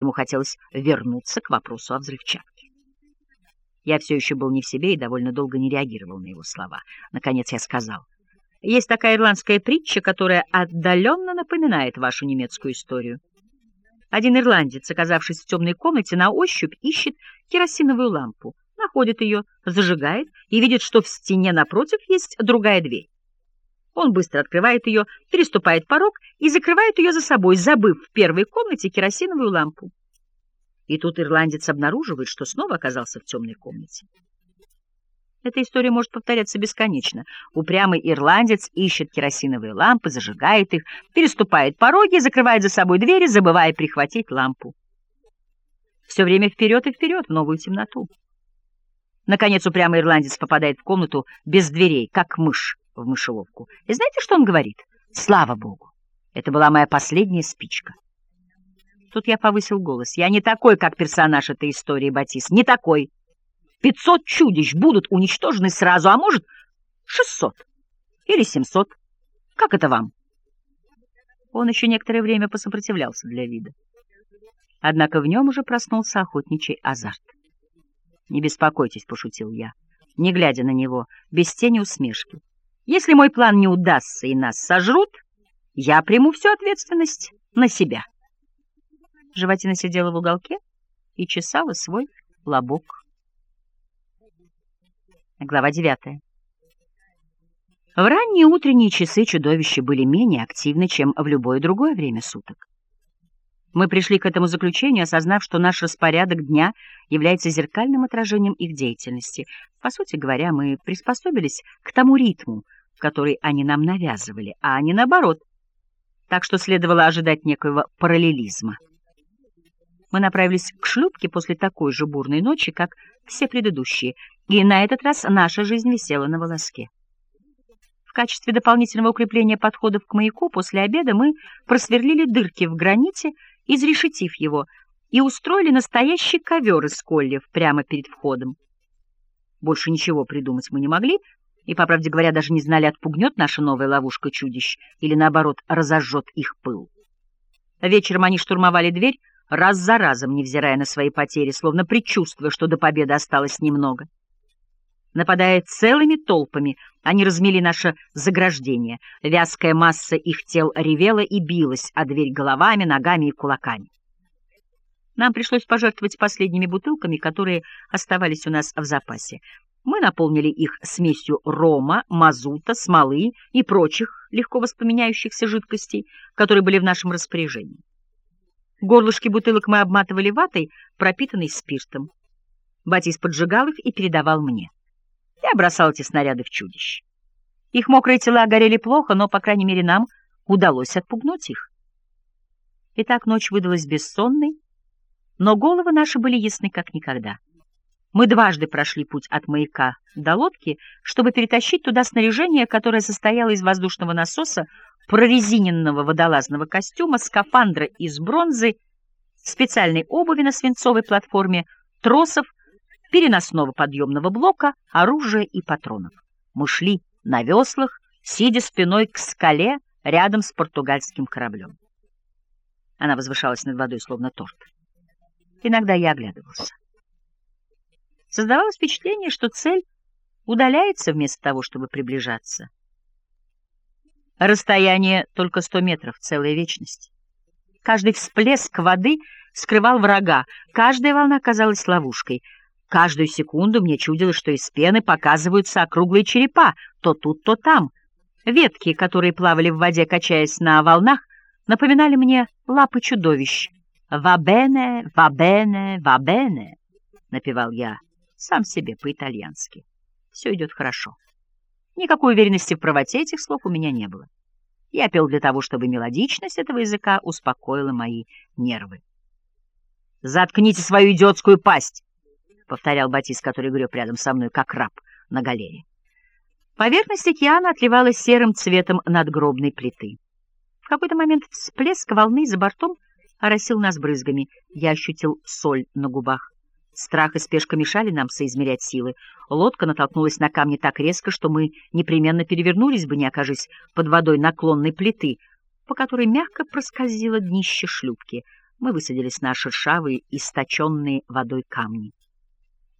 Ему хотелось вернуться к вопросу о взрывчатке. Я все еще был не в себе и довольно долго не реагировал на его слова. Наконец я сказал, «Есть такая ирландская притча, которая отдаленно напоминает вашу немецкую историю. Один ирландец, оказавшись в темной комнате, на ощупь ищет керосиновую лампу, находит ее, зажигает и видит, что в стене напротив есть другая дверь. Он быстро открывает ее, переступает порог и закрывает ее за собой, забыв в первой комнате керосиновую лампу. И тут ирландец обнаруживает, что снова оказался в темной комнате. Эта история может повторяться бесконечно. Упрямый ирландец ищет керосиновые лампы, зажигает их, переступает пороги, закрывает за собой двери, забывая прихватить лампу. Все время вперед и вперед в новую темноту. Наконец упрямый ирландец попадает в комнату без дверей, как мышь в мышеловку. И знаете, что он говорит? Слава Богу! Это была моя последняя спичка. Тут я повысил голос. Я не такой, как персонаж этой истории, Батис. Не такой. Пятьсот чудищ будут уничтожены сразу, а может, шестьсот или семьсот. Как это вам? Он еще некоторое время посопротивлялся для вида. Однако в нем уже проснулся охотничий азарт. «Не беспокойтесь», — пошутил я, не глядя на него, без тени усмешки. Если мой план не удастся и нас сожрут, я приму всю ответственность на себя. Животина сидела в уголке и чесала свой лобок. Глава девятая. В ранние утренние часы чудовища были менее активны, чем в любое другое время суток. Мы пришли к этому заключению, осознав, что наш распорядок дня является зеркальным отражением их деятельности. По сути говоря, мы приспособились к тому ритму, который они нам навязывали, а не наоборот. Так что следовало ожидать некоего параллелизма. Мы направились к шлюпке после такой же бурной ночи, как все предыдущие, и на этот раз наша жизнь висела на волоске. В качестве дополнительного укрепления подходов к маяку после обеда мы просверлили дырки в граните, изрешетив его, и устроили настоящий ковер из кольев прямо перед входом. Больше ничего придумать мы не могли, и, по правде говоря, даже не знали, отпугнет наша новая ловушка чудищ или, наоборот, разожжет их пыл. Вечером они штурмовали дверь, раз за разом, невзирая на свои потери, словно предчувствуя, что до победы осталось немного. Нападая целыми толпами, они размели наше заграждение. Вязкая масса их тел ревела и билась, а дверь головами, ногами и кулаками. Нам пришлось пожертвовать последними бутылками, которые оставались у нас в запасе. Мы наполнили их смесью рома, мазута, смолы и прочих легко воспламеняющихся жидкостей, которые были в нашем распоряжении. Горлышки бутылок мы обматывали ватой, пропитанной спиртом. Батис поджигал их и передавал мне. Я бросал эти снаряды в чудищ. Их мокрые тела горели плохо, но, по крайней мере, нам удалось отпугнуть их. Итак, ночь выдалась бессонной, но головы наши были ясны как никогда. Мы дважды прошли путь от маяка до лодки, чтобы перетащить туда снаряжение, которое состояло из воздушного насоса, прорезиненного водолазного костюма, скафандра из бронзы, специальной обуви на свинцовой платформе, тросов, переносного подъемного блока, оружия и патронов. Мы шли на веслах, сидя спиной к скале рядом с португальским кораблем. Она возвышалась над водой, словно торт. Иногда я оглядывался. Создавалось впечатление, что цель удаляется вместо того, чтобы приближаться. Расстояние только сто метров, целая вечность. Каждый всплеск воды скрывал врага, каждая волна казалась ловушкой. Каждую секунду мне чудилось, что из пены показываются округлые черепа, то тут, то там. Ветки, которые плавали в воде, качаясь на волнах, напоминали мне лапы чудовищ. «Вабене, вабене, вабене», — напевал я сам себе по-итальянски. Все идет хорошо. Никакой уверенности в правоте этих слов у меня не было. Я пел для того, чтобы мелодичность этого языка успокоила мои нервы. «Заткните свою идиотскую пасть!» — повторял Батис, который греб рядом со мной, как раб на галере. Поверхность океана отливала серым цветом надгробной плиты. В какой-то момент всплеск волны за бортом оросил нас брызгами. Я ощутил соль на губах. Страх и спешка мешали нам соизмерять силы. Лодка натолкнулась на камни так резко, что мы непременно перевернулись бы, не окажись под водой наклонной плиты, по которой мягко проскользило днище шлюпки. Мы высадились на шершавые, источенные водой камни.